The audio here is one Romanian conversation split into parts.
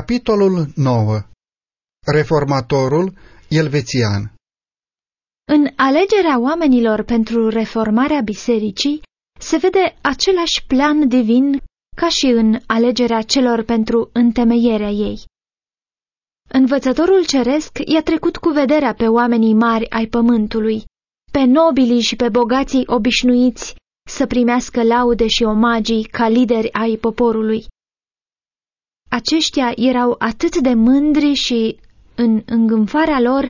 Capitolul 9 Reformatorul elvețian În alegerea oamenilor pentru reformarea bisericii se vede același plan divin ca și în alegerea celor pentru întemeierea ei. Învățătorul ceresc i-a trecut cu vederea pe oamenii mari ai pământului, pe nobilii și pe bogații obișnuiți să primească laude și omagii ca lideri ai poporului. Aceștia erau atât de mândri și, în îngânfarea lor,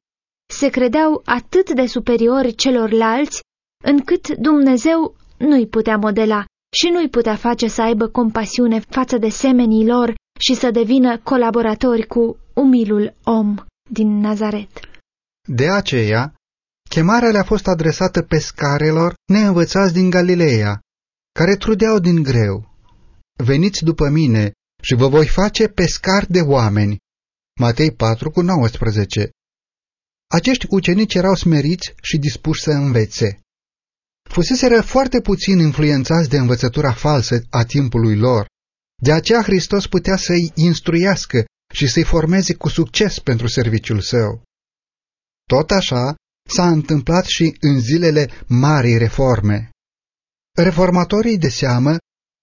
se credeau atât de superiori celorlalți, încât Dumnezeu nu-i putea modela și nu-i putea face să aibă compasiune față de semenii lor și să devină colaboratori cu umilul om din Nazaret. De aceea, chemarea le-a fost adresată pescarelor neînvățați din Galileea, care trudeau din greu. Veniți după mine și vă voi face pescar de oameni. Matei 4 cu 19 Acești ucenici erau smeriți și dispuși să învețe. Fuseseră foarte puțin influențați de învățătura falsă a timpului lor, de aceea Hristos putea să-i instruiască și să-i formeze cu succes pentru serviciul său. Tot așa s-a întâmplat și în zilele marii reforme. Reformatorii de seamă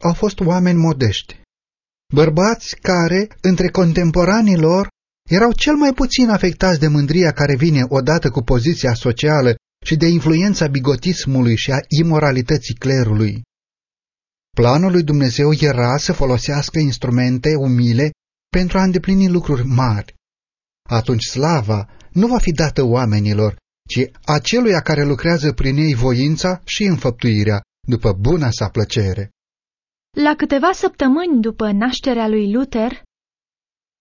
au fost oameni modești, bărbați care, între contemporanii lor, erau cel mai puțin afectați de mândria care vine odată cu poziția socială și de influența bigotismului și a imoralității clerului. Planul lui Dumnezeu era să folosească instrumente umile pentru a îndeplini lucruri mari. Atunci slava nu va fi dată oamenilor, ci aceluia care lucrează prin ei voința și înfăptuirea, după buna sa plăcere. La câteva săptămâni după nașterea lui Luther,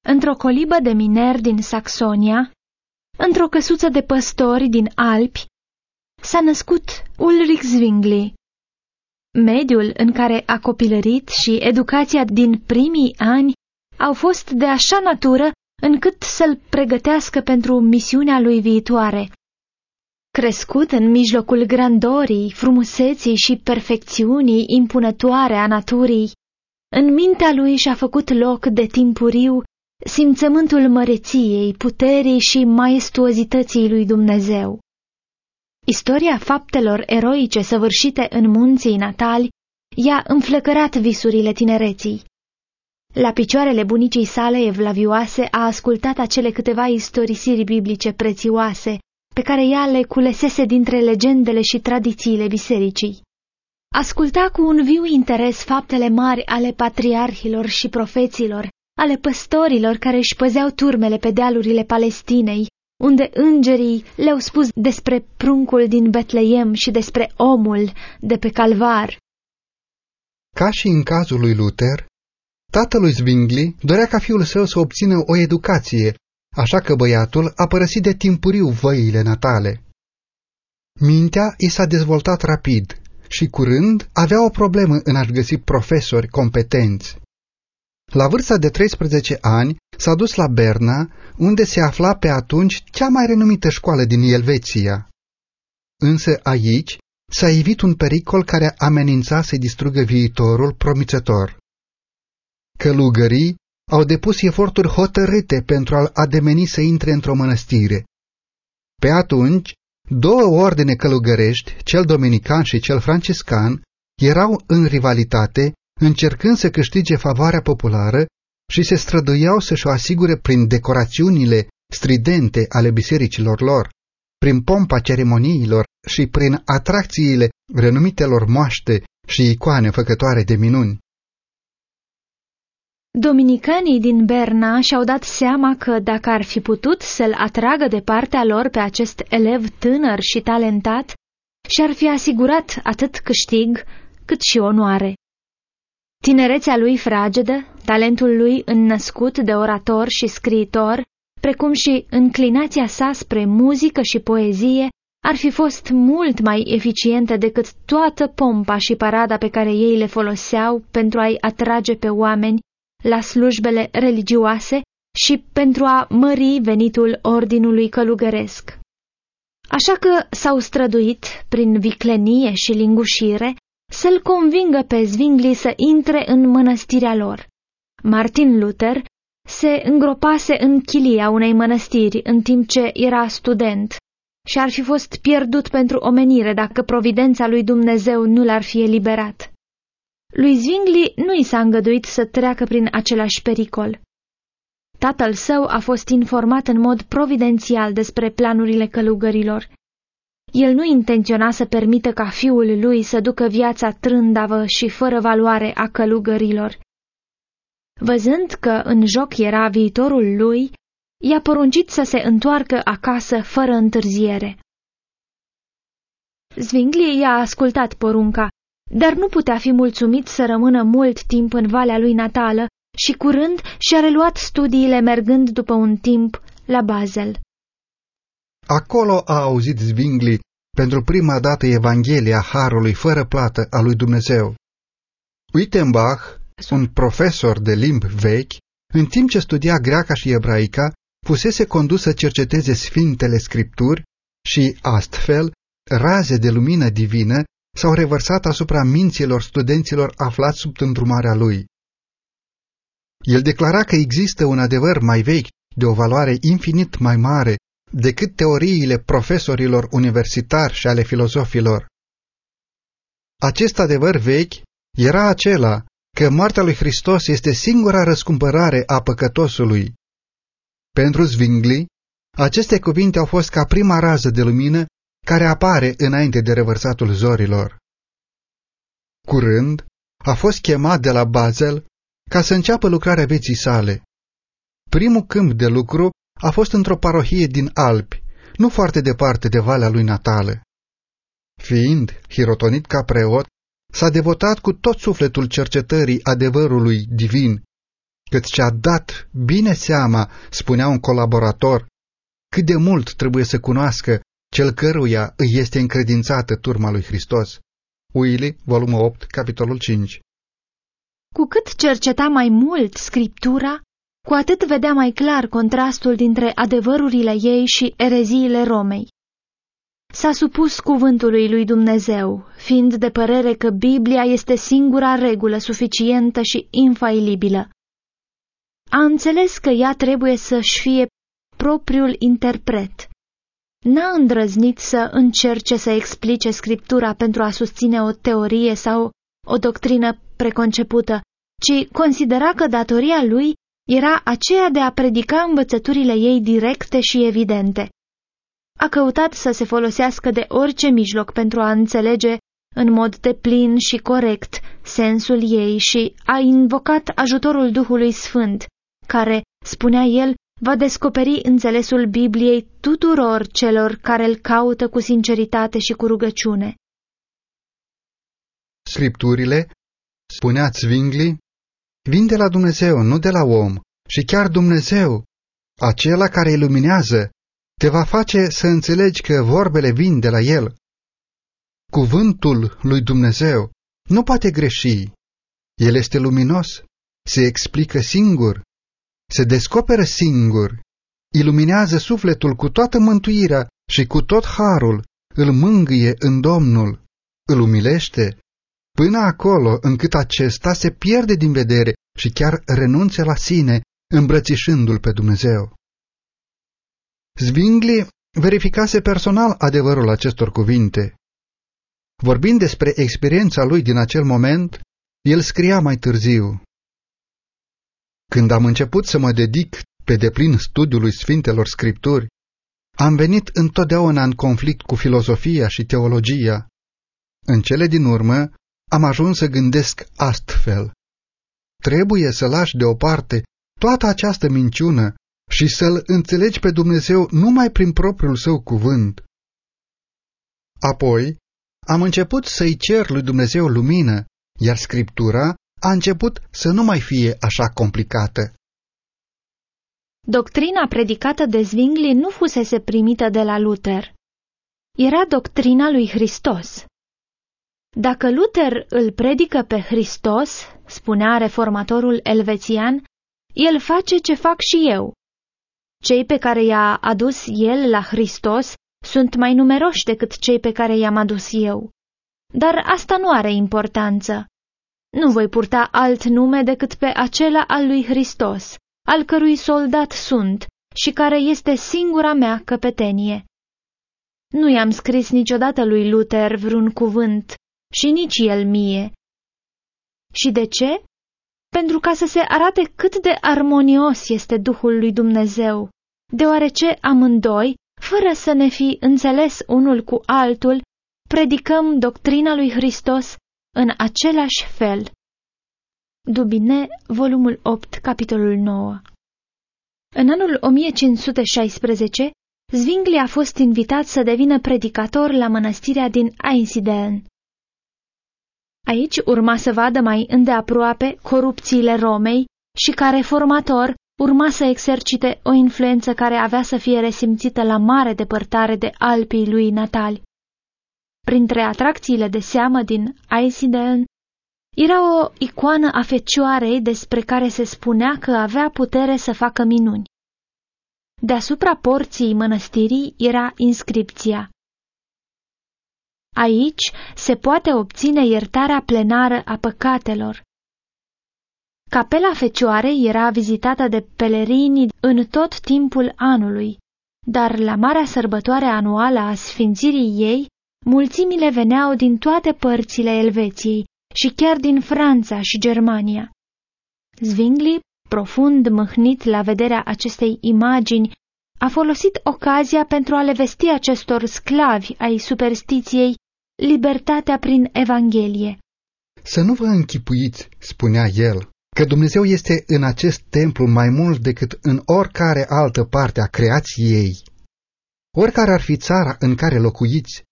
într-o colibă de mineri din Saxonia, într-o căsuță de păstori din Alpi, s-a născut Ulrich Zwingli. Mediul în care a copilărit și educația din primii ani au fost de așa natură încât să-l pregătească pentru misiunea lui viitoare. Crescut în mijlocul grandorii, frumuseții și perfecțiunii impunătoare a naturii, în mintea lui și-a făcut loc de timpuriu simțământul măreției, puterii și maestuozității lui Dumnezeu. Istoria faptelor eroice săvârșite în munții natali i-a înflăcărat visurile tinereții. La picioarele bunicii sale evlavioase a ascultat acele câteva istorisiri biblice prețioase pe care ea le culesese dintre legendele și tradițiile bisericii. Asculta cu un viu interes faptele mari ale patriarhilor și profeților, ale păstorilor care își păzeau turmele pe dealurile Palestinei, unde îngerii le-au spus despre pruncul din Betleem și despre omul de pe calvar. Ca și în cazul lui Luther, tatălui Zwingli dorea ca fiul său să obțină o educație, așa că băiatul a părăsit de timpuriu văile natale. Mintea i s-a dezvoltat rapid și curând avea o problemă în a-și găsi profesori competenți. La vârsta de 13 ani s-a dus la Berna, unde se afla pe atunci cea mai renumită școală din Elveția. Însă aici s-a evit un pericol care amenința să distrugă viitorul promițător. Călugării au depus eforturi hotărâte pentru a-l ademeni să intre într-o mănăstire. Pe atunci, două ordine călugărești, cel dominican și cel franciscan, erau în rivalitate încercând să câștige favoarea populară și se străduiau să-și o asigure prin decorațiunile stridente ale bisericilor lor, prin pompa ceremoniilor și prin atracțiile renumitelor moaște și icoane făcătoare de minuni. Dominicanii din Berna și-au dat seama că dacă ar fi putut să-l atragă de partea lor pe acest elev tânăr și talentat, și-ar fi asigurat atât câștig cât și onoare. Tinerețea lui fragedă, talentul lui înnăscut de orator și scriitor, precum și înclinația sa spre muzică și poezie, ar fi fost mult mai eficiente decât toată pompa și parada pe care ei le foloseau pentru a-i atrage pe oameni la slujbele religioase și pentru a mări venitul ordinului călugăresc. Așa că s-au străduit, prin viclenie și lingușire, să-l convingă pe Zwingli să intre în mănăstirea lor. Martin Luther se îngropase în chilia unei mănăstiri în timp ce era student și ar fi fost pierdut pentru omenire dacă providența lui Dumnezeu nu l-ar fi eliberat. Lui Zwingli nu i s-a îngăduit să treacă prin același pericol. Tatăl său a fost informat în mod providențial despre planurile călugărilor. El nu intenționa să permită ca fiul lui să ducă viața trândavă și fără valoare a călugărilor. Văzând că în joc era viitorul lui, i-a poruncit să se întoarcă acasă fără întârziere. Zwingli i-a ascultat porunca, dar nu putea fi mulțumit să rămână mult timp în valea lui natală și curând și-a reluat studiile mergând după un timp la Basel. Acolo a auzit Zwingli pentru prima dată Evanghelia Harului fără plată a lui Dumnezeu. Wittenbach, un profesor de limbi vechi, în timp ce studia greaca și ebraica, fusese condus să cerceteze Sfintele Scripturi și, astfel, raze de lumină divină s-au revărsat asupra minților studenților aflați sub îndrumarea lui. El declara că există un adevăr mai vechi de o valoare infinit mai mare decât teoriile profesorilor universitari și ale filozofilor. Acest adevăr vechi era acela că moartea lui Hristos este singura răscumpărare a păcătosului. Pentru Zwingli, aceste cuvinte au fost ca prima rază de lumină care apare înainte de revărsatul zorilor. Curând, a fost chemat de la Basel ca să înceapă lucrarea vieții sale. Primul câmp de lucru a fost într-o parohie din Alpi, nu foarte departe de valea lui natală. Fiind hirotonit ca preot, s-a devotat cu tot sufletul cercetării adevărului divin, cât și-a dat bine seama, spunea un colaborator, cât de mult trebuie să cunoască cel căruia îi este încredințată turma lui Hristos. Willy, volumul 8, capitolul 5 Cu cât cerceta mai mult Scriptura, cu atât vedea mai clar contrastul dintre adevărurile ei și ereziile Romei. S-a supus cuvântului lui Dumnezeu, fiind de părere că Biblia este singura regulă suficientă și infailibilă. A înțeles că ea trebuie să-și fie propriul interpret. N-a îndrăznit să încerce să explice Scriptura pentru a susține o teorie sau o doctrină preconcepută, ci considera că datoria lui era aceea de a predica învățăturile ei directe și evidente. A căutat să se folosească de orice mijloc pentru a înțelege în mod deplin și corect sensul ei și a invocat ajutorul Duhului Sfânt, care, spunea el, va descoperi înțelesul Bibliei tuturor celor care îl caută cu sinceritate și cu rugăciune. Scripturile, spunea Zwingli, vin de la Dumnezeu, nu de la om, și chiar Dumnezeu, acela care iluminează, te va face să înțelegi că vorbele vin de la El. Cuvântul lui Dumnezeu nu poate greși. El este luminos, se explică singur, se descoperă singur, iluminează sufletul cu toată mântuirea și cu tot harul, îl mângâie în Domnul, îl umilește, până acolo încât acesta se pierde din vedere și chiar renunțe la sine, îmbrățișându-l pe Dumnezeu. Zwingli verificase personal adevărul acestor cuvinte. Vorbind despre experiența lui din acel moment, el scria mai târziu. Când am început să mă dedic pe deplin studiului Sfintelor Scripturi, am venit întotdeauna în conflict cu filozofia și teologia. În cele din urmă, am ajuns să gândesc astfel. Trebuie să lași deoparte toată această minciună și să-L înțelegi pe Dumnezeu numai prin propriul său cuvânt. Apoi, am început să-i cer lui Dumnezeu lumină, iar Scriptura a început să nu mai fie așa complicată. Doctrina predicată de Zwingli nu fusese primită de la Luther. Era doctrina lui Hristos. Dacă Luther îl predică pe Hristos, spunea reformatorul elvețian, el face ce fac și eu. Cei pe care i-a adus el la Hristos sunt mai numeroși decât cei pe care i-am adus eu. Dar asta nu are importanță. Nu voi purta alt nume decât pe acela al lui Hristos al cărui soldat sunt și care este singura mea căpetenie. Nu i-am scris niciodată lui Luther vreun cuvânt și nici el mie. Și de ce? Pentru ca să se arate cât de armonios este Duhul lui Dumnezeu, deoarece amândoi, fără să ne fi înțeles unul cu altul, predicăm doctrina lui Hristos în același fel. Dubine, volumul 8, capitolul 9 În anul 1516, Zwingli a fost invitat să devină predicator la mănăstirea din Einsiedeln. Aici urma să vadă mai îndeaproape corupțiile Romei și ca reformator urma să exercite o influență care avea să fie resimțită la mare depărtare de Alpii lui natali. Printre atracțiile de seamă din Einsiedeln era o icoană a fecioarei despre care se spunea că avea putere să facă minuni. Deasupra porții mănăstirii era inscripția. Aici se poate obține iertarea plenară a păcatelor. Capela Fecioarei era vizitată de pelerini în tot timpul anului, dar la marea sărbătoare anuală a sfințirii ei, mulțimile veneau din toate părțile Elveției și chiar din Franța și Germania. Zwingli, profund mâhnit la vederea acestei imagini, a folosit ocazia pentru a le vesti acestor sclavi ai superstiției libertatea prin Evanghelie. Să nu vă închipuiți, spunea el, că Dumnezeu este în acest templu mai mult decât în oricare altă parte a creației. Oricare ar fi țara în care locuiți,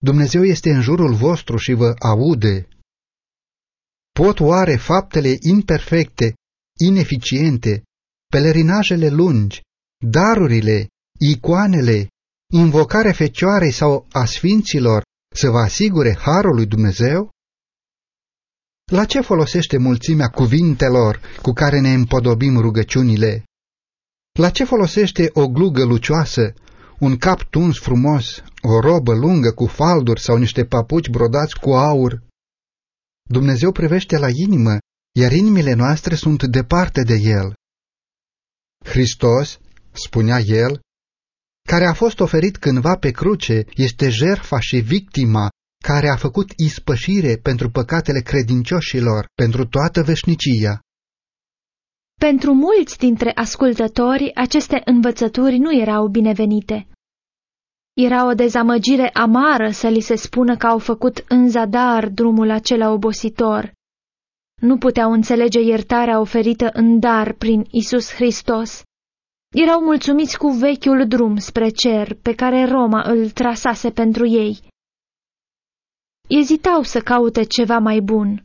Dumnezeu este în jurul vostru și vă aude. Pot oare faptele imperfecte, ineficiente, pelerinajele lungi, darurile, icoanele, invocarea fecioarei sau a sfinților să vă asigure harul lui Dumnezeu? La ce folosește mulțimea cuvintelor cu care ne împodobim rugăciunile? La ce folosește o glugă lucioasă, un cap tuns frumos, o robă lungă cu falduri sau niște papuci brodați cu aur? Dumnezeu privește la inimă, iar inimile noastre sunt departe de El. Hristos, spunea el, care a fost oferit cândva pe cruce, este jerfa și victima care a făcut ispășire pentru păcatele credincioșilor pentru toată veșnicia. Pentru mulți dintre ascultători, aceste învățături nu erau binevenite. Era o dezamăgire amară să li se spună că au făcut în zadar drumul acela obositor. Nu puteau înțelege iertarea oferită în dar prin Isus Hristos. Erau mulțumiți cu vechiul drum spre cer pe care Roma îl trasase pentru ei. Ezitau să caute ceva mai bun.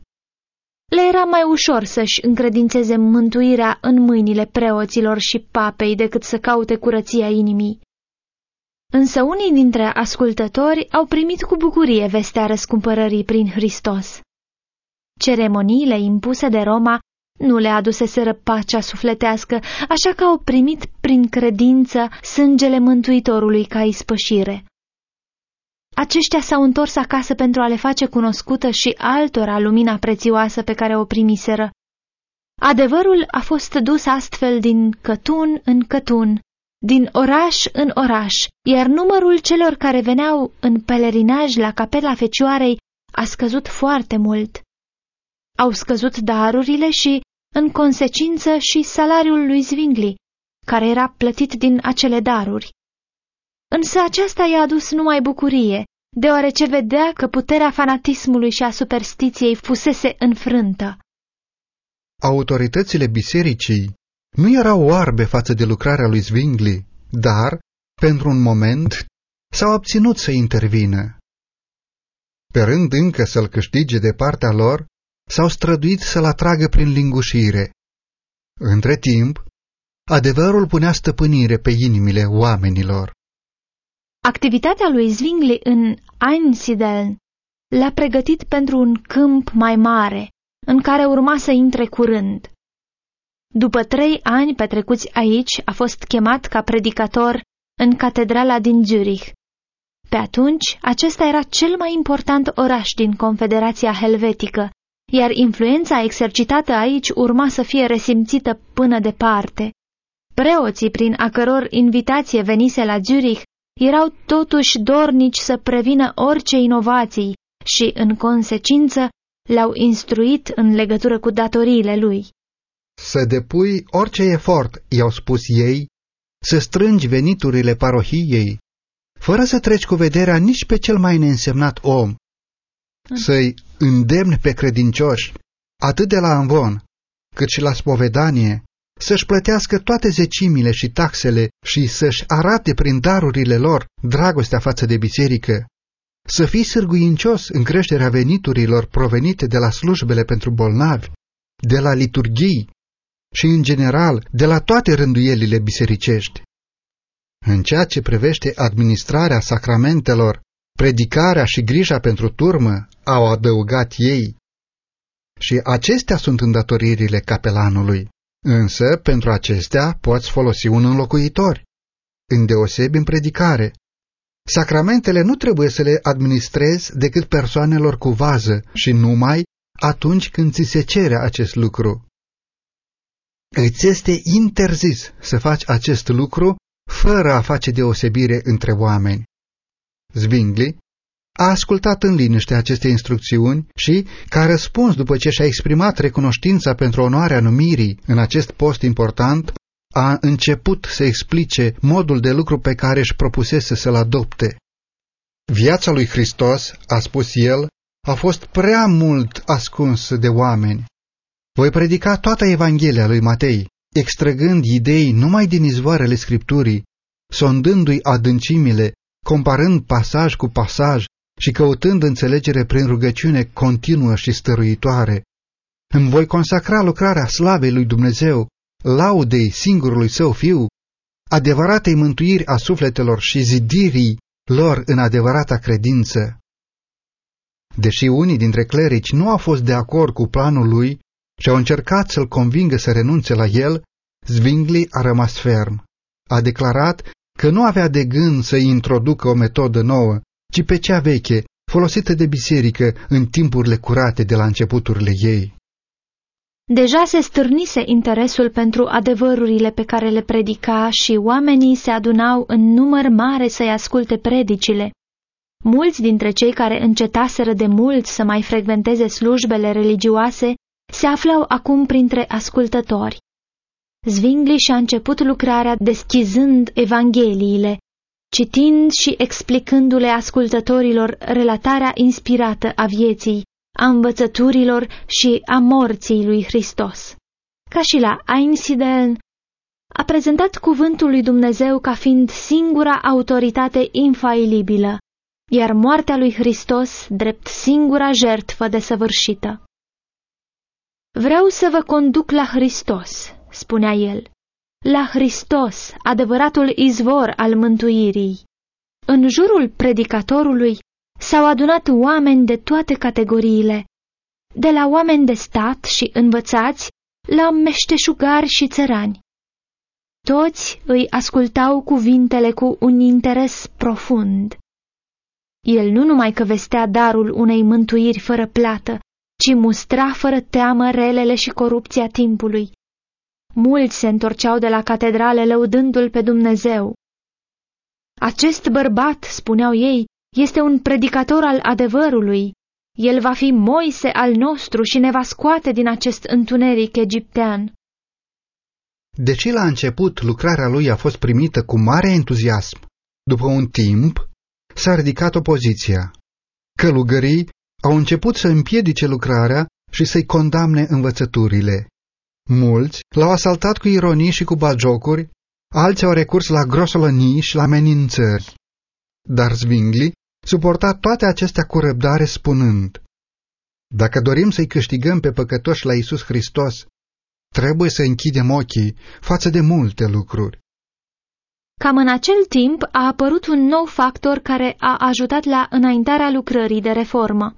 Le era mai ușor să-și încredințeze mântuirea în mâinile preoților și papei decât să caute curăția inimii. Însă unii dintre ascultători au primit cu bucurie vestea răscumpărării prin Hristos. Ceremoniile impuse de Roma nu le aduseseră pacea sufletească, așa că au primit prin credință sângele Mântuitorului ca ispășire. Aceștia s-au întors acasă pentru a le face cunoscută și altora lumina prețioasă pe care o primiseră. Adevărul a fost dus astfel din cătun în cătun, din oraș în oraș, iar numărul celor care veneau în pelerinaj la capela Fecioarei a scăzut foarte mult. Au scăzut darurile și, în consecință, și salariul lui Zwingli, care era plătit din acele daruri. Însă aceasta i-a adus numai bucurie, deoarece vedea că puterea fanatismului și a superstiției fusese înfrântă. Autoritățile bisericii nu erau oarbe față de lucrarea lui Zwingli, dar, pentru un moment, s-au obținut să intervină. Pe rând încă să-l câștige de partea lor, s-au străduit să-l atragă prin lingușire. Între timp, adevărul punea stăpânire pe inimile oamenilor. Activitatea lui Zwingli în Einsiedeln l-a pregătit pentru un câmp mai mare, în care urma să intre curând. După trei ani petrecuți aici, a fost chemat ca predicator în catedrala din Zurich. Pe atunci, acesta era cel mai important oraș din Confederația Helvetică iar influența exercitată aici urma să fie resimțită până departe. Preoții, prin a căror invitație venise la Zurich, erau totuși dornici să prevină orice inovații și, în consecință, l-au instruit în legătură cu datoriile lui. Să depui orice efort, i-au spus ei, să strângi veniturile parohiei, fără să treci cu vederea nici pe cel mai neînsemnat om, să-i îndemni pe credincioși, atât de la Anvon, cât și la spovedanie, să-și plătească toate zecimile și taxele și să-și arate prin darurile lor dragostea față de biserică, să fii sârguincios în creșterea veniturilor provenite de la slujbele pentru bolnavi, de la liturghii și, în general, de la toate rânduielile bisericești. În ceea ce privește administrarea sacramentelor, predicarea și grija pentru turmă, au adăugat ei. Și acestea sunt îndatoririle capelanului. Însă, pentru acestea poți folosi un înlocuitor, îndeosebi în predicare. Sacramentele nu trebuie să le administrezi decât persoanelor cu vază și numai atunci când ți se cere acest lucru. Îți este interzis să faci acest lucru fără a face deosebire între oameni. Zwingli a ascultat în liniște aceste instrucțiuni și, ca răspuns după ce și-a exprimat recunoștința pentru onoarea numirii în acest post important, a început să explice modul de lucru pe care își propusese să-l adopte. Viața lui Hristos, a spus el, a fost prea mult ascuns de oameni. Voi predica toată Evanghelia lui Matei, extrăgând idei numai din izvoarele Scripturii, sondându-i adâncimile, comparând pasaj cu pasaj și căutând înțelegere prin rugăciune continuă și stăruitoare. Îmi voi consacra lucrarea slavei lui Dumnezeu, laudei singurului său fiu, adevăratei mântuiri a sufletelor și zidirii lor în adevărata credință. Deși unii dintre clerici nu au fost de acord cu planul lui și au încercat să-l convingă să renunțe la el, Zwingli a rămas ferm. A declarat că nu avea de gând să introducă o metodă nouă, ci pe cea veche, folosită de biserică în timpurile curate de la începuturile ei. Deja se stârnise interesul pentru adevărurile pe care le predica și oamenii se adunau în număr mare să-i asculte predicile. Mulți dintre cei care încetaseră de mult să mai frecventeze slujbele religioase se aflau acum printre ascultători. Zwingli și-a început lucrarea deschizând evangheliile, citind și explicându-le ascultătorilor relatarea inspirată a vieții, a învățăturilor și a morții lui Hristos. Ca și la Einsiedeln, a prezentat cuvântul lui Dumnezeu ca fiind singura autoritate infailibilă, iar moartea lui Hristos drept singura jertfă desăvârșită. Vreau să vă conduc la Hristos, spunea el, la Hristos, adevăratul izvor al mântuirii. În jurul predicatorului s-au adunat oameni de toate categoriile, de la oameni de stat și învățați la meșteșugari și țărani. Toți îi ascultau cuvintele cu un interes profund. El nu numai că vestea darul unei mântuiri fără plată, ci mustra fără teamă relele și corupția timpului. Mulți se întorceau de la catedrale lăudându-l pe Dumnezeu. Acest bărbat, spuneau ei, este un predicator al adevărului. El va fi Moise al nostru și ne va scoate din acest întuneric egiptean. Deși la început lucrarea lui a fost primită cu mare entuziasm, după un timp s-a ridicat opoziția. Călugării au început să împiedice lucrarea și să-i condamne învățăturile. Mulți l-au asaltat cu ironii și cu bagiocuri, alții au recurs la grosolănii și la amenințări. Dar Zwingli suporta toate acestea cu răbdare spunând, Dacă dorim să-i câștigăm pe păcătoși la Isus Hristos, trebuie să închidem ochii față de multe lucruri. Cam în acel timp a apărut un nou factor care a ajutat la înaintarea lucrării de reformă.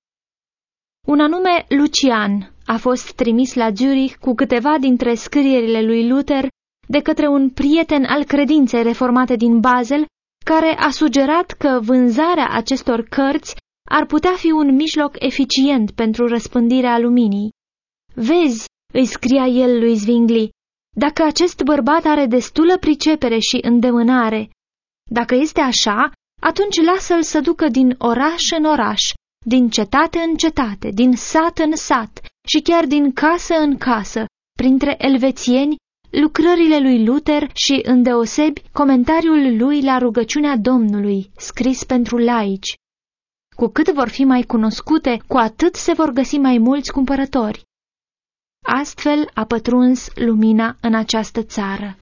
Un anume Lucian a fost trimis la Zurich cu câteva dintre scrierile lui Luther de către un prieten al credinței reformate din Basel, care a sugerat că vânzarea acestor cărți ar putea fi un mijloc eficient pentru răspândirea luminii. Vezi, îi scria el lui Zwingli, dacă acest bărbat are destulă pricepere și îndemânare. Dacă este așa, atunci lasă-l să ducă din oraș în oraș, din cetate în cetate, din sat în sat și chiar din casă în casă, printre elvețieni, lucrările lui Luther și, îndeosebi, comentariul lui la rugăciunea Domnului, scris pentru laici. Cu cât vor fi mai cunoscute, cu atât se vor găsi mai mulți cumpărători. Astfel a pătruns lumina în această țară.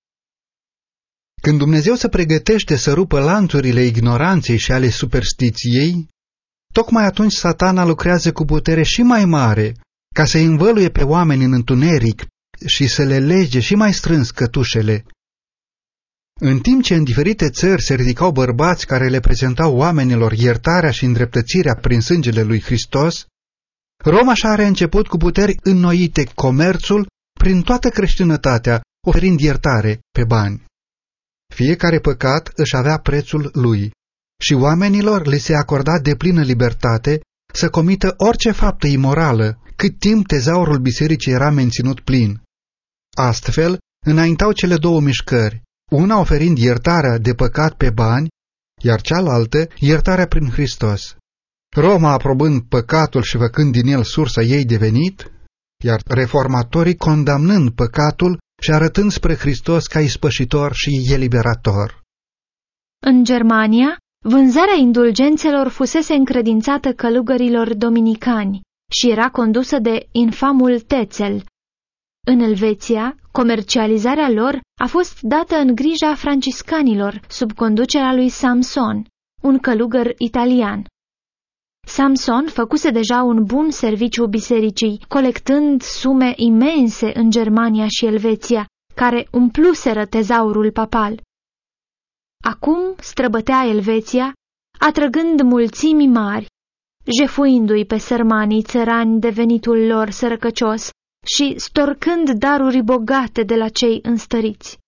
Când Dumnezeu se pregătește să rupă lanțurile ignoranței și ale superstiției, tocmai atunci satana lucrează cu putere și mai mare ca să învăluie pe oameni în întuneric și să le lege și mai strâns cătușele. În timp ce în diferite țări se ridicau bărbați care le prezentau oamenilor iertarea și îndreptățirea prin sângele lui Hristos, Roma și are început cu puteri înnoite comerțul prin toată creștinătatea, oferind iertare pe bani. Fiecare păcat își avea prețul lui și oamenilor li se acorda de plină libertate să comită orice faptă imorală, cât timp tezaurul bisericii era menținut plin. Astfel, înaintau cele două mișcări, una oferind iertarea de păcat pe bani, iar cealaltă iertarea prin Hristos. Roma aprobând păcatul și făcând din el sursa ei de venit, iar reformatorii condamnând păcatul și arătând spre Hristos ca ispășitor și eliberator. În Germania, vânzarea indulgențelor fusese încredințată călugărilor dominicani și era condusă de infamul Tețel. În Elveția, comercializarea lor a fost dată în grija franciscanilor sub conducerea lui Samson, un călugăr italian. Samson făcuse deja un bun serviciu bisericii, colectând sume imense în Germania și Elveția, care umpluseră tezaurul papal. Acum străbătea Elveția, atrăgând mulțimi mari, jefuindu-i pe sărmanii țărani de venitul lor sărăcăcios și storcând daruri bogate de la cei înstăriți.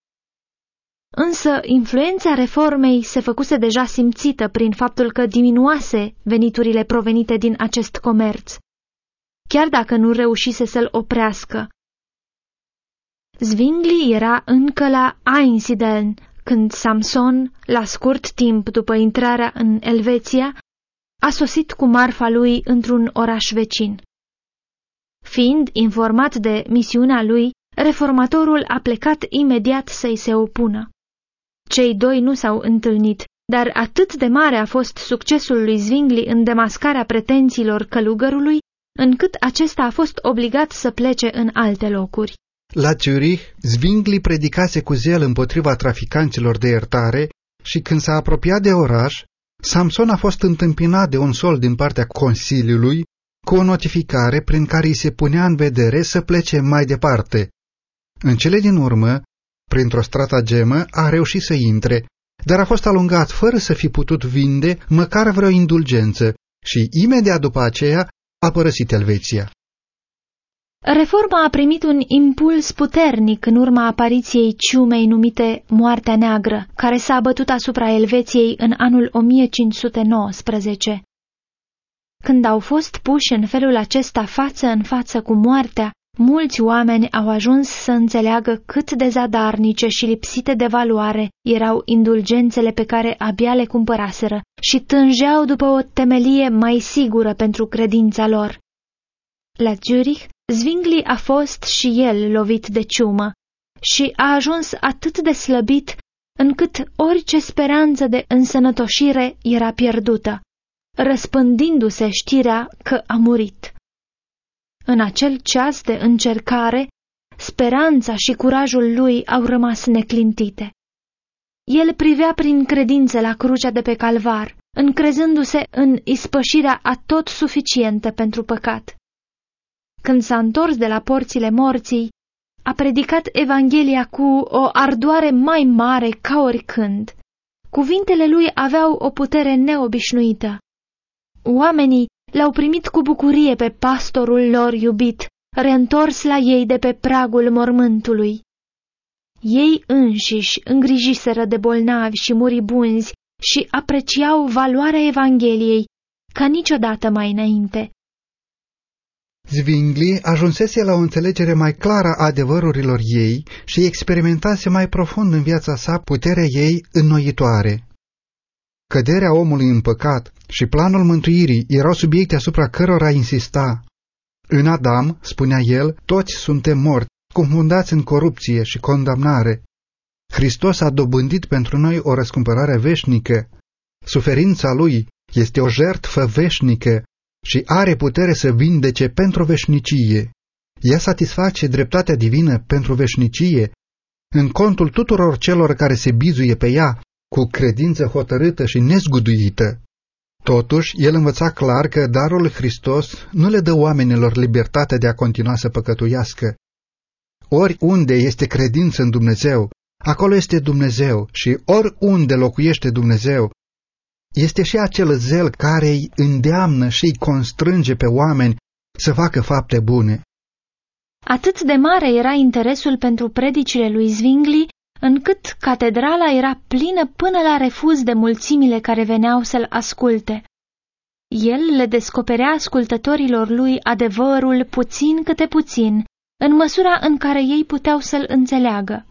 Însă influența reformei se făcuse deja simțită prin faptul că diminuase veniturile provenite din acest comerț, chiar dacă nu reușise să-l oprească. Zwingli era încă la Einsiedeln când Samson, la scurt timp după intrarea în Elveția, a sosit cu marfa lui într-un oraș vecin. Fiind informat de misiunea lui, reformatorul a plecat imediat să-i se opună. Cei doi nu s-au întâlnit, dar atât de mare a fost succesul lui Zwingli în demascarea pretențiilor călugărului, încât acesta a fost obligat să plece în alte locuri. La Zurich, Zwingli predicase cu zel împotriva traficanților de iertare și când s-a apropiat de oraș, Samson a fost întâmpinat de un sol din partea Consiliului cu o notificare prin care îi se punea în vedere să plece mai departe. În cele din urmă, printr-o stratagemă, a reușit să intre, dar a fost alungat fără să fi putut vinde măcar vreo indulgență și imediat după aceea a părăsit Elveția. Reforma a primit un impuls puternic în urma apariției ciumei numite Moartea Neagră, care s-a bătut asupra Elveției în anul 1519. Când au fost puși în felul acesta față în față cu moartea, mulți oameni au ajuns să înțeleagă cât de zadarnice și lipsite de valoare erau indulgențele pe care abia le cumpăraseră și tângeau după o temelie mai sigură pentru credința lor. La Zurich, Zwingli a fost și el lovit de ciumă și a ajuns atât de slăbit încât orice speranță de însănătoșire era pierdută, răspândindu-se știrea că a murit. În acel ceas de încercare, speranța și curajul lui au rămas neclintite. El privea prin credință la crucea de pe calvar, încrezându-se în ispășirea atot suficientă pentru păcat. Când s-a întors de la porțile morții, a predicat Evanghelia cu o ardoare mai mare ca oricând. Cuvintele lui aveau o putere neobișnuită. Oamenii l-au primit cu bucurie pe pastorul lor iubit, reîntors la ei de pe pragul mormântului. Ei înșiși îngrijiseră de bolnavi și muribunzi și apreciau valoarea Evangheliei, ca niciodată mai înainte. Zwingli ajunsese la o înțelegere mai clară a adevărurilor ei și experimentase mai profund în viața sa puterea ei înnoitoare. Căderea omului în păcat și planul mântuirii erau subiecte asupra cărora insista. În Adam, spunea el, toți suntem morți, confundați în corupție și condamnare. Hristos a dobândit pentru noi o răscumpărare veșnică. Suferința lui este o jertfă veșnică și are putere să vindece pentru veșnicie. Ea satisface dreptatea divină pentru veșnicie în contul tuturor celor care se bizuie pe ea cu credință hotărâtă și nezguduită. Totuși, el învăța clar că darul lui Hristos nu le dă oamenilor libertatea de a continua să păcătuiască. Oriunde este credință în Dumnezeu, acolo este Dumnezeu și oriunde locuiește Dumnezeu, este și acel zel care îi îndeamnă și îi constrânge pe oameni să facă fapte bune. Atât de mare era interesul pentru predicile lui Zwingli, încât catedrala era plină până la refuz de mulțimile care veneau să-l asculte. El le descoperea ascultătorilor lui adevărul puțin câte puțin, în măsura în care ei puteau să-l înțeleagă.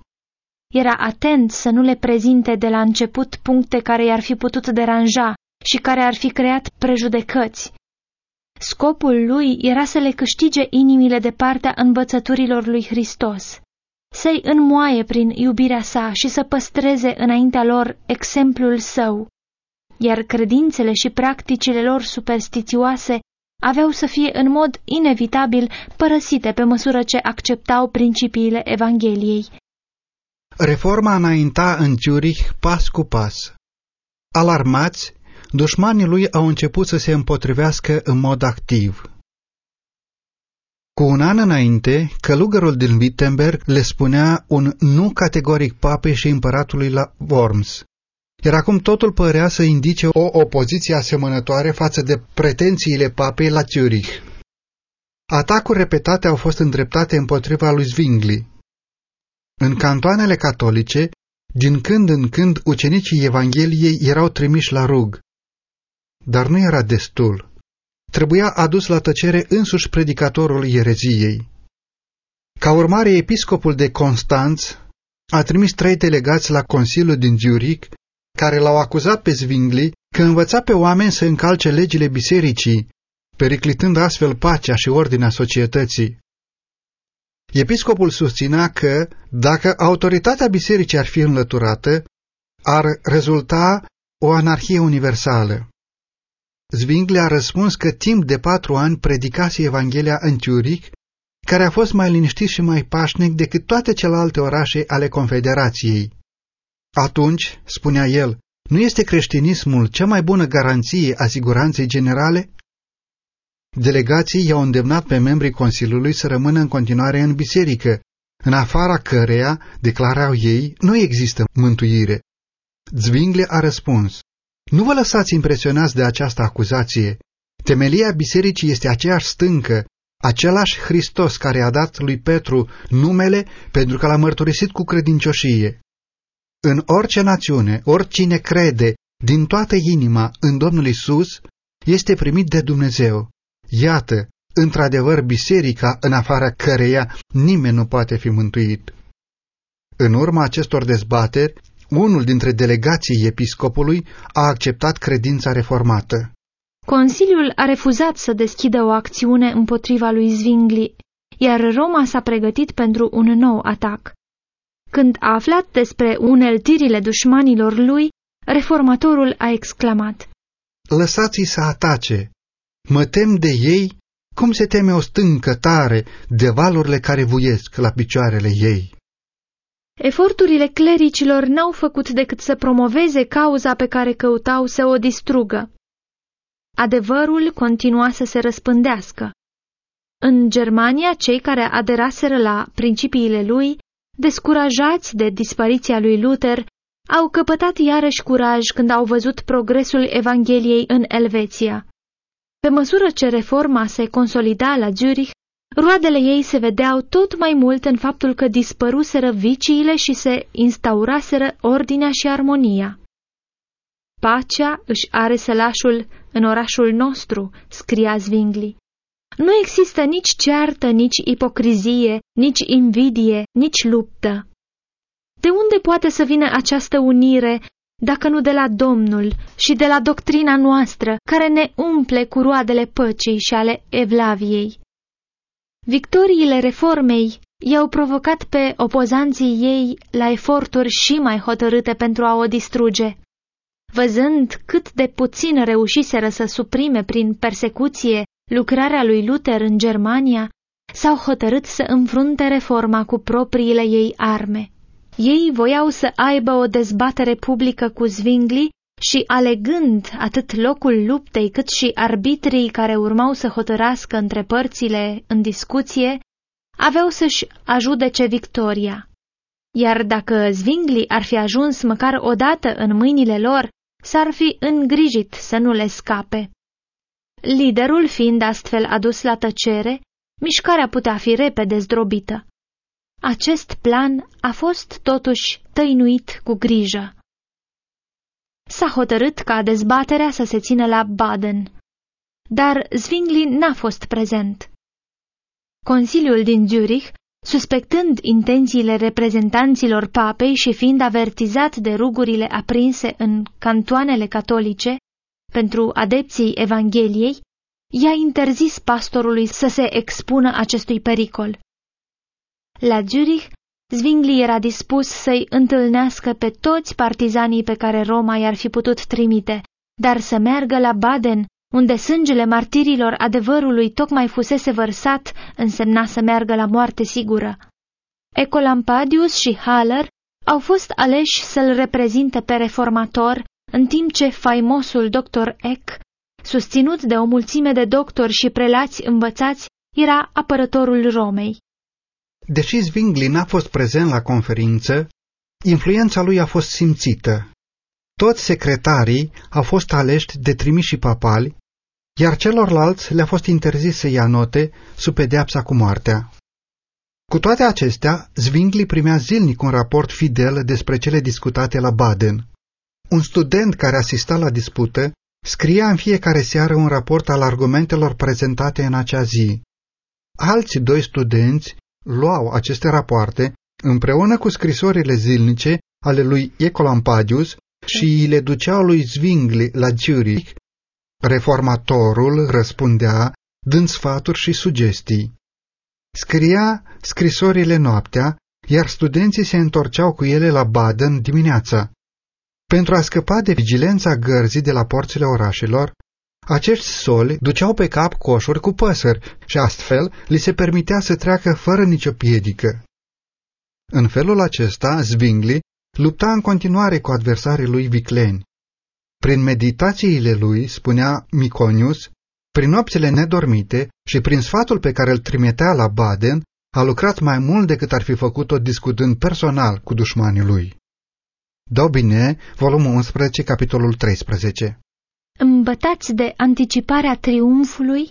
Era atent să nu le prezinte de la început puncte care i-ar fi putut deranja și care ar fi creat prejudecăți. Scopul lui era să le câștige inimile de partea învățăturilor lui Hristos, să-i înmoaie prin iubirea sa și să păstreze înaintea lor exemplul său, iar credințele și practicile lor superstițioase aveau să fie în mod inevitabil părăsite pe măsură ce acceptau principiile Evangheliei. Reforma înainta în Zurich pas cu pas. Alarmați, dușmanii lui au început să se împotrivească în mod activ. Cu un an înainte, călugărul din Wittenberg le spunea un nu categoric papei și împăratului la Worms. Iar acum totul părea să indice o opoziție asemănătoare față de pretențiile papei la Zurich. Atacuri repetate au fost îndreptate împotriva lui Zwingli. În cantoanele catolice, din când în când ucenicii Evangheliei erau trimiși la rug. Dar nu era destul. Trebuia adus la tăcere însuși predicatorul ereziei. Ca urmare, episcopul de Constanț a trimis trei delegați la Consiliul din Zurich, care l-au acuzat pe Zwingli că învăța pe oameni să încalce legile bisericii, periclitând astfel pacea și ordinea societății. Episcopul susținea că, dacă autoritatea bisericii ar fi înlăturată, ar rezulta o anarhie universală. Zwingli a răspuns că timp de patru ani predicase Evanghelia în Tiuric, care a fost mai liniștit și mai pașnic decât toate celelalte orașe ale Confederației. Atunci, spunea el, nu este creștinismul cea mai bună garanție a siguranței generale? Delegații i-au îndemnat pe membrii Consiliului să rămână în continuare în biserică, în afara căreia, declarau ei, nu există mântuire. Zwingli a răspuns, nu vă lăsați impresionați de această acuzație. Temelia bisericii este aceeași stâncă, același Hristos care a dat lui Petru numele pentru că l-a mărturisit cu credincioșie. În orice națiune, oricine crede din toată inima în Domnul Isus, este primit de Dumnezeu. Iată, într-adevăr, biserica în afara căreia nimeni nu poate fi mântuit. În urma acestor dezbateri, unul dintre delegații episcopului a acceptat credința reformată. Consiliul a refuzat să deschidă o acțiune împotriva lui Zwingli, iar Roma s-a pregătit pentru un nou atac. Când a aflat despre uneltirile dușmanilor lui, reformatorul a exclamat. Lăsați-i să atace, Mă tem de ei cum se teme o stâncă tare de valurile care vuiesc la picioarele ei. Eforturile clericilor n-au făcut decât să promoveze cauza pe care căutau să o distrugă. Adevărul continua să se răspândească. În Germania, cei care aderaseră la principiile lui, descurajați de dispariția lui Luther, au căpătat iarăși curaj când au văzut progresul Evangheliei în Elveția. Pe măsură ce reforma se consolida la Zurich, roadele ei se vedeau tot mai mult în faptul că dispăruseră viciile și se instauraseră ordinea și armonia. Pacea își are sălașul în orașul nostru, scria Zwingli. Nu există nici ceartă, nici ipocrizie, nici invidie, nici luptă. De unde poate să vină această unire, dacă nu de la Domnul și de la doctrina noastră, care ne umple cu roadele păcii și ale evlaviei? Victoriile reformei i-au provocat pe opozanții ei la eforturi și mai hotărâte pentru a o distruge. Văzând cât de puțin reușiseră să suprime prin persecuție lucrarea lui Luther în Germania, s-au hotărât să înfrunte reforma cu propriile ei arme. Ei voiau să aibă o dezbatere publică cu Zwingli și alegând atât locul luptei cât și arbitrii care urmau să hotărască între părțile în discuție, aveau să-și ajudece victoria. Iar dacă Zwingli ar fi ajuns măcar odată în mâinile lor, s-ar fi îngrijit să nu le scape. Liderul fiind astfel adus la tăcere, mișcarea putea fi repede zdrobită. Acest plan a fost totuși tăinuit cu grijă. S-a hotărât ca dezbaterea să se țină la Baden, dar Zwingli n-a fost prezent. Consiliul din Zurich, suspectând intențiile reprezentanților papei și fiind avertizat de rugurile aprinse în cantoanele catolice pentru adepții Evangheliei, i-a interzis pastorului să se expună acestui pericol. La Zurich, Zwingli era dispus să-i întâlnească pe toți partizanii pe care Roma i-ar fi putut trimite, dar să meargă la Baden, unde sângele martirilor adevărului tocmai fusese vărsat, însemna să meargă la moarte sigură. Ecolampadius și Haller au fost aleși să-l reprezinte pe reformator, în timp ce faimosul doctor Eck, susținut de o mulțime de doctori și prelați învățați, era apărătorul Romei. Deși Zwingli n-a fost prezent la conferință, influența lui a fost simțită. Toți secretarii au fost aleși de trimiși papali, iar celorlalți le-a fost interzis să ia note sub pedeapsa cu moartea. Cu toate acestea, Zwingli primea zilnic un raport fidel despre cele discutate la Baden. Un student care asista la dispută scria în fiecare seară un raport al argumentelor prezentate în acea zi. Alți doi studenți luau aceste rapoarte împreună cu scrisorile zilnice ale lui Ecolampadius și le duceau lui Zwingli la Zurich. Reformatorul răspundea dând sfaturi și sugestii. Scria scrisorile noaptea, iar studenții se întorceau cu ele la Baden dimineața. Pentru a scăpa de vigilența gărzii de la porțile orașelor, acești soli duceau pe cap coșuri cu păsări și astfel li se permitea să treacă fără nicio piedică. În felul acesta, Zwingli lupta în continuare cu adversarii lui vicleni. Prin meditațiile lui, spunea Miconius, prin nopțile nedormite și prin sfatul pe care îl trimitea la Baden, a lucrat mai mult decât ar fi făcut-o discutând personal cu dușmanii lui. Dobine, volumul 11, capitolul 13 Îmbătați de anticiparea triumfului,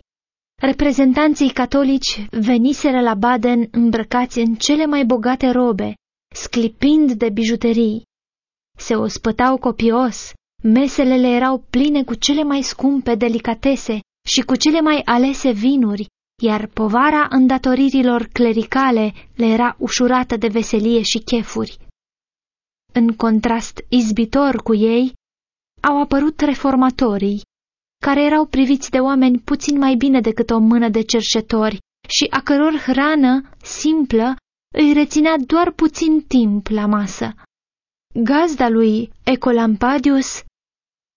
reprezentanții catolici veniseră la Baden îmbrăcați în cele mai bogate robe, sclipind de bijuterii. Se ospătau copios, mesele le erau pline cu cele mai scumpe delicatese și cu cele mai alese vinuri, iar povara îndatoririlor clericale le era ușurată de veselie și chefuri. În contrast izbitor cu ei, au apărut reformatorii, care erau priviți de oameni puțin mai bine decât o mână de cerșetori și a căror hrană simplă îi reținea doar puțin timp la masă. Gazda lui Ecolampadius,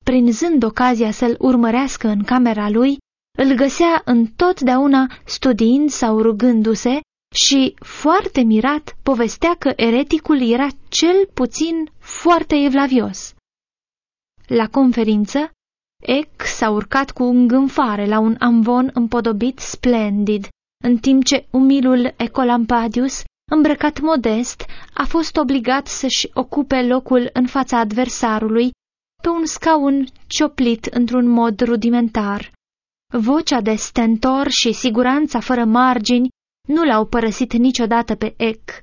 prinzând ocazia să-l urmărească în camera lui, îl găsea întotdeauna studiind sau rugându-se și, foarte mirat, povestea că ereticul era cel puțin foarte evlavios. La conferință, Eck s-a urcat cu îngânfare la un amvon împodobit splendid, în timp ce umilul Ecolampadius, îmbrăcat modest, a fost obligat să-și ocupe locul în fața adversarului pe un scaun cioplit într-un mod rudimentar. Vocea de stentor și siguranța fără margini nu l-au părăsit niciodată pe Eck.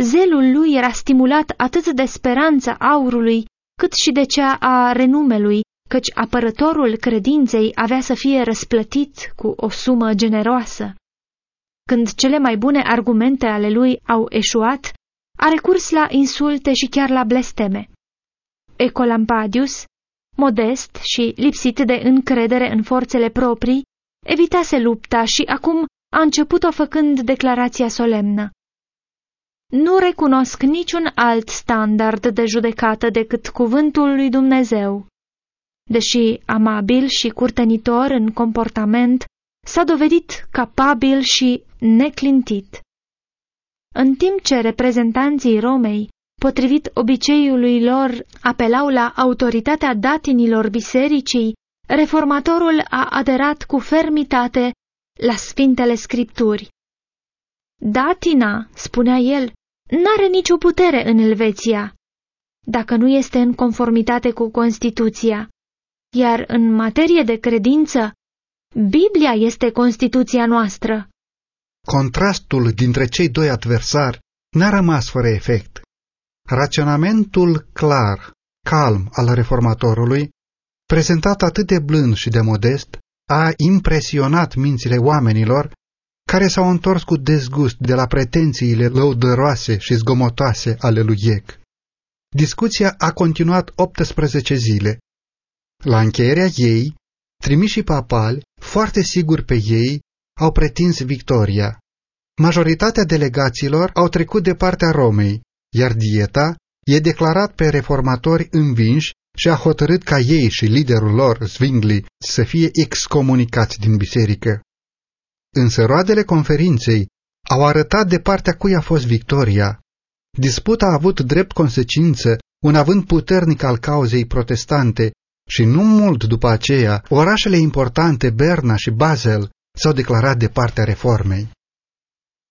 Zelul lui era stimulat atât de speranța aurului cât și de cea a renumelui, căci apărătorul credinței avea să fie răsplătit cu o sumă generoasă. Când cele mai bune argumente ale lui au eșuat, a recurs la insulte și chiar la blesteme. Ecolampadius, modest și lipsit de încredere în forțele proprii, evitase lupta și acum a început-o făcând declarația solemnă. Nu recunosc niciun alt standard de judecată decât cuvântul lui Dumnezeu. Deși amabil și curtenitor în comportament, s-a dovedit capabil și neclintit. În timp ce reprezentanții Romei, potrivit obiceiului lor, apelau la autoritatea datinilor bisericii, reformatorul a aderat cu fermitate la Sfintele Scripturi. Datina, spunea el, n-are nicio putere în Elveția, dacă nu este în conformitate cu Constituția, iar în materie de credință, Biblia este Constituția noastră. Contrastul dintre cei doi adversari n-a rămas fără efect. Raționamentul clar, calm al reformatorului, prezentat atât de blând și de modest, a impresionat mințile oamenilor care s-au întors cu dezgust de la pretențiile lăudăroase și zgomotoase ale lui Iec. Discuția a continuat 18 zile. La încheierea ei, trimișii papali, foarte siguri pe ei, au pretins victoria. Majoritatea delegaților au trecut de partea Romei, iar dieta e declarat pe reformatori învinși și a hotărât ca ei și liderul lor, Zwingli, să fie excomunicați din biserică. Însă roadele conferinței au arătat de partea cui a fost victoria. Disputa a avut drept consecință un avânt puternic al cauzei protestante și nu mult după aceea, orașele importante Berna și Basel s-au declarat de partea reformei.